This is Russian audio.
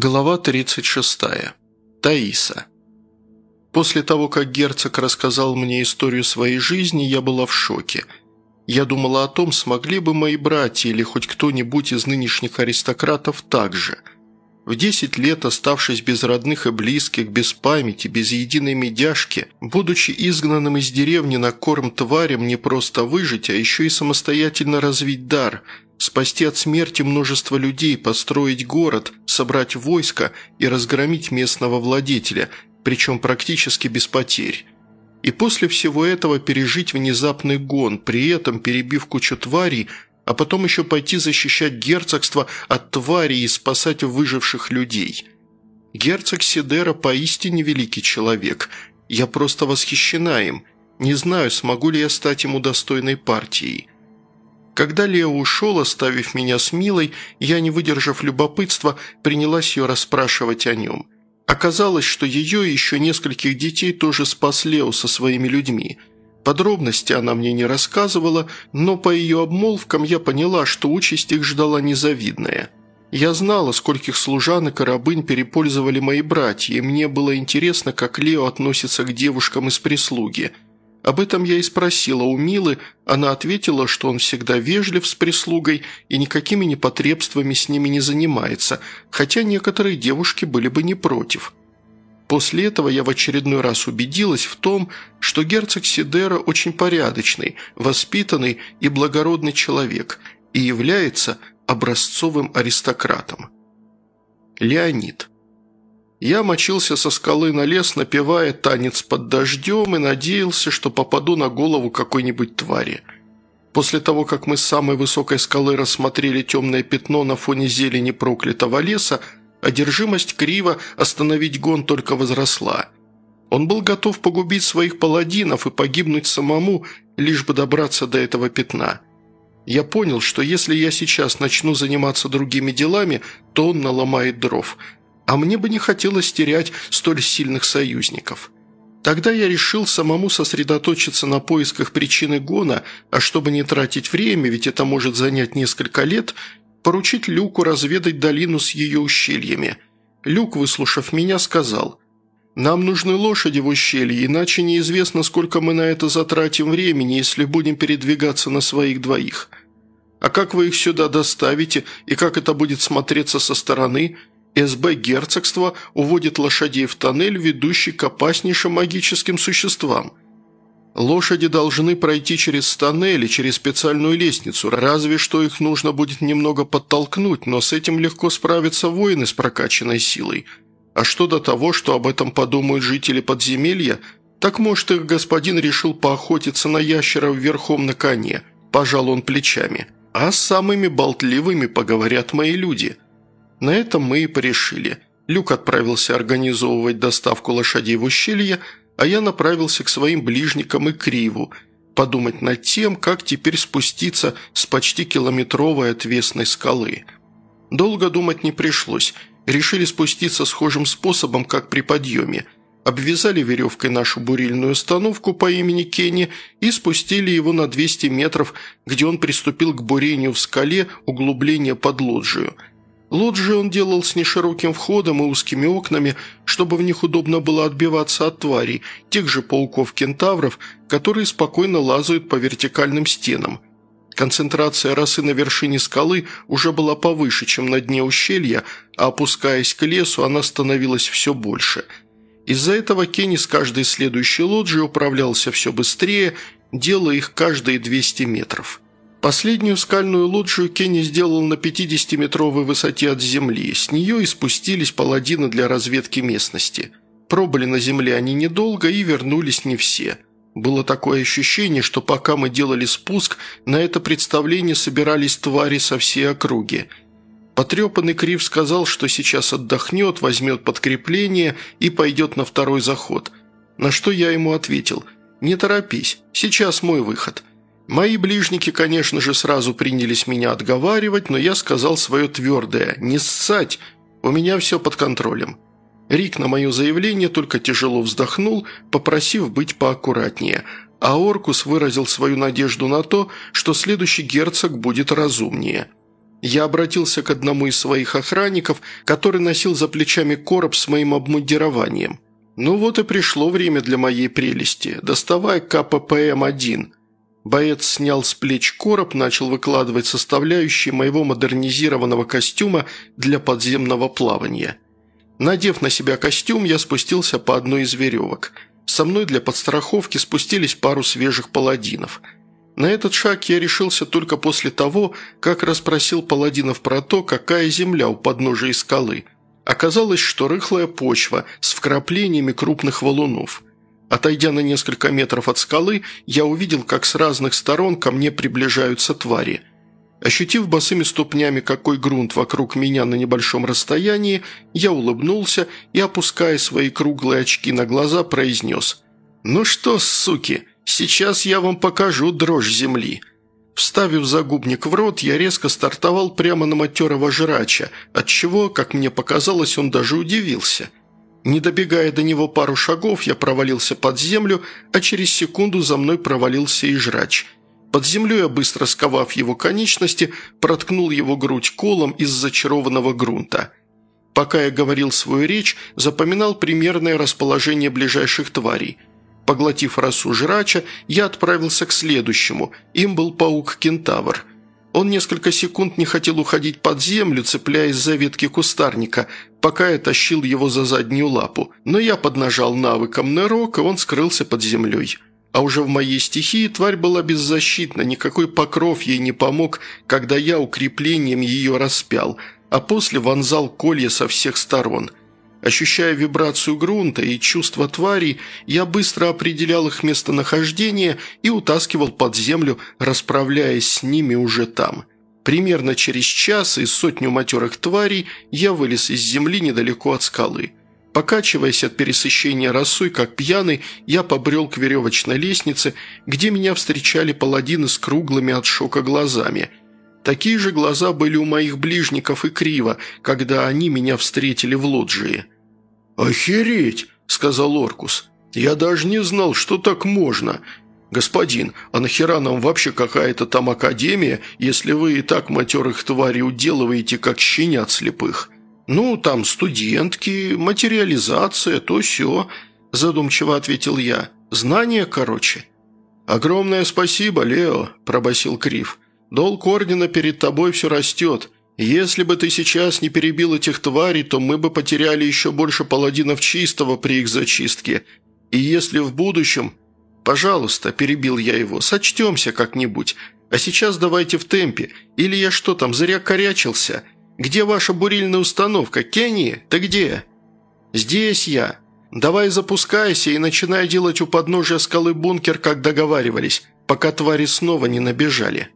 Глава 36. Таиса. После того, как герцог рассказал мне историю своей жизни, я была в шоке. Я думала о том, смогли бы мои братья или хоть кто-нибудь из нынешних аристократов так же. В 10 лет, оставшись без родных и близких, без памяти, без единой медяшки, будучи изгнанным из деревни на корм тварям не просто выжить, а еще и самостоятельно развить дар – спасти от смерти множество людей, построить город, собрать войско и разгромить местного владетеля, причем практически без потерь. И после всего этого пережить внезапный гон, при этом перебив кучу тварей, а потом еще пойти защищать герцогство от тварей и спасать выживших людей. Герцог Сидера поистине великий человек. Я просто восхищена им. Не знаю, смогу ли я стать ему достойной партией. Когда Лео ушел, оставив меня с Милой, я, не выдержав любопытства, принялась ее расспрашивать о нем. Оказалось, что ее и еще нескольких детей тоже спас Лео со своими людьми. Подробности она мне не рассказывала, но по ее обмолвкам я поняла, что участь их ждала незавидная. Я знала, скольких служанок и рабынь перепользовали мои братья, и мне было интересно, как Лео относится к девушкам из прислуги – об этом я и спросила у Милы, она ответила, что он всегда вежлив с прислугой и никакими непотребствами с ними не занимается, хотя некоторые девушки были бы не против. После этого я в очередной раз убедилась в том, что герцог Сидера очень порядочный, воспитанный и благородный человек и является образцовым аристократом. Леонид я мочился со скалы на лес, напевая танец под дождем и надеялся, что попаду на голову какой-нибудь твари. После того, как мы с самой высокой скалы рассмотрели темное пятно на фоне зелени проклятого леса, одержимость Крива остановить гон только возросла. Он был готов погубить своих паладинов и погибнуть самому, лишь бы добраться до этого пятна. Я понял, что если я сейчас начну заниматься другими делами, то он наломает дров – а мне бы не хотелось терять столь сильных союзников. Тогда я решил самому сосредоточиться на поисках причины гона, а чтобы не тратить время, ведь это может занять несколько лет, поручить Люку разведать долину с ее ущельями. Люк, выслушав меня, сказал, «Нам нужны лошади в ущелье, иначе неизвестно, сколько мы на это затратим времени, если будем передвигаться на своих двоих. А как вы их сюда доставите и как это будет смотреться со стороны?» СБ герцогства уводит лошадей в тоннель, ведущий к опаснейшим магическим существам. Лошади должны пройти через тоннель и через специальную лестницу, разве что их нужно будет немного подтолкнуть, но с этим легко справятся воины с прокачанной силой. А что до того, что об этом подумают жители подземелья, так может их господин решил поохотиться на ящеров верхом на коне, пожал он плечами. А с самыми болтливыми поговорят мои люди – на этом мы и порешили. Люк отправился организовывать доставку лошадей в ущелье, а я направился к своим ближникам и Криву, подумать над тем, как теперь спуститься с почти километровой отвесной скалы. Долго думать не пришлось. Решили спуститься схожим способом, как при подъеме. Обвязали веревкой нашу бурильную установку по имени Кенни и спустили его на 200 метров, где он приступил к бурению в скале углубления под лоджию – Лоджии он делал с нешироким входом и узкими окнами, чтобы в них удобно было отбиваться от тварей, тех же пауков-кентавров, которые спокойно лазают по вертикальным стенам. Концентрация росы на вершине скалы уже была повыше, чем на дне ущелья, а опускаясь к лесу, она становилась все больше. Из-за этого Кенни с каждой следующей лоджией управлялся все быстрее, делая их каждые 200 метров. Последнюю скальную лоджию Кенни сделал на 50-метровой высоте от земли. С нее и спустились паладины для разведки местности. Пробыли на земле они недолго и вернулись не все. Было такое ощущение, что пока мы делали спуск, на это представление собирались твари со всей округи. Потрепанный Крив сказал, что сейчас отдохнет, возьмет подкрепление и пойдет на второй заход. На что я ему ответил «Не торопись, сейчас мой выход». Мои ближники, конечно же, сразу принялись меня отговаривать, но я сказал свое твердое «не ссать, у меня все под контролем». Рик на мое заявление только тяжело вздохнул, попросив быть поаккуратнее, а Оркус выразил свою надежду на то, что следующий герцог будет разумнее. Я обратился к одному из своих охранников, который носил за плечами короб с моим обмундированием. «Ну вот и пришло время для моей прелести. Доставай КППМ-1». Боец снял с плеч короб, начал выкладывать составляющие моего модернизированного костюма для подземного плавания. Надев на себя костюм, я спустился по одной из веревок. Со мной для подстраховки спустились пару свежих паладинов – на этот шаг я решился только после того, как расспросил паладинов про то, какая земля у подножия скалы. Оказалось, что рыхлая почва с вкраплениями крупных валунов. Отойдя на несколько метров от скалы, я увидел, как с разных сторон ко мне приближаются твари. Ощутив босыми ступнями, какой грунт вокруг меня на небольшом расстоянии, я улыбнулся и, опуская свои круглые очки на глаза, произнес «Ну что, суки, Сейчас я вам покажу дрожь земли». Вставив загубник в рот, я резко стартовал прямо на матерого жрача, отчего, как мне показалось, он даже удивился. Не добегая до него пару шагов, я провалился под землю, а через секунду за мной провалился и жрач. Под землей я, быстро сковав его конечности, проткнул его грудь колом из зачарованного грунта. Пока я говорил свою речь, запоминал примерное расположение ближайших тварей – Поглотив расу жрача, я отправился к следующему. Им был паук-кентавр. Он несколько секунд не хотел уходить под землю, цепляясь за ветки кустарника, пока я тащил его за заднюю лапу. Но я поднажал навыком нырок, и он скрылся под землей. А уже в моей стихии тварь была беззащитна, никакой покров ей не помог, когда я укреплением ее распял, а после вонзал колья со всех сторон – Ощущая вибрацию грунта и чувство тварей, я быстро определял их местонахождение и утаскивал под землю, расправляясь с ними уже там. Примерно через час из сотню матерых тварей я вылез из земли недалеко от скалы. Покачиваясь от пересыщения росой, как пьяный, я побрел к веревочной лестнице, где меня встречали паладины с круглыми от шока глазами. Такие же глаза были у моих ближников и криво, когда они меня встретили в лоджии. «Охереть!» – сказал Оркус. «Я даже не знал, что так можно. Господин, а нахера нам вообще какая-то там академия, если вы и так матерых тварей уделываете, как щенят слепых? Ну, там студентки, материализация, то все», – задумчиво ответил я. «Знания, короче». «Огромное спасибо, Лео», – пробасил Крив. Долг ордена перед тобой все растет. Если бы ты сейчас не перебил этих тварей, то мы бы потеряли еще больше паладинов чистого при их зачистке. И если в будущем... Пожалуйста, перебил я его, сочтемся как-нибудь. А сейчас давайте в темпе. Или я что там, зря корячился? Где ваша бурильная установка? Кенни, ты где?» «Здесь я. Давай запускайся и начинай делать у подножия скалы бункер, как договаривались, пока твари снова не набежали».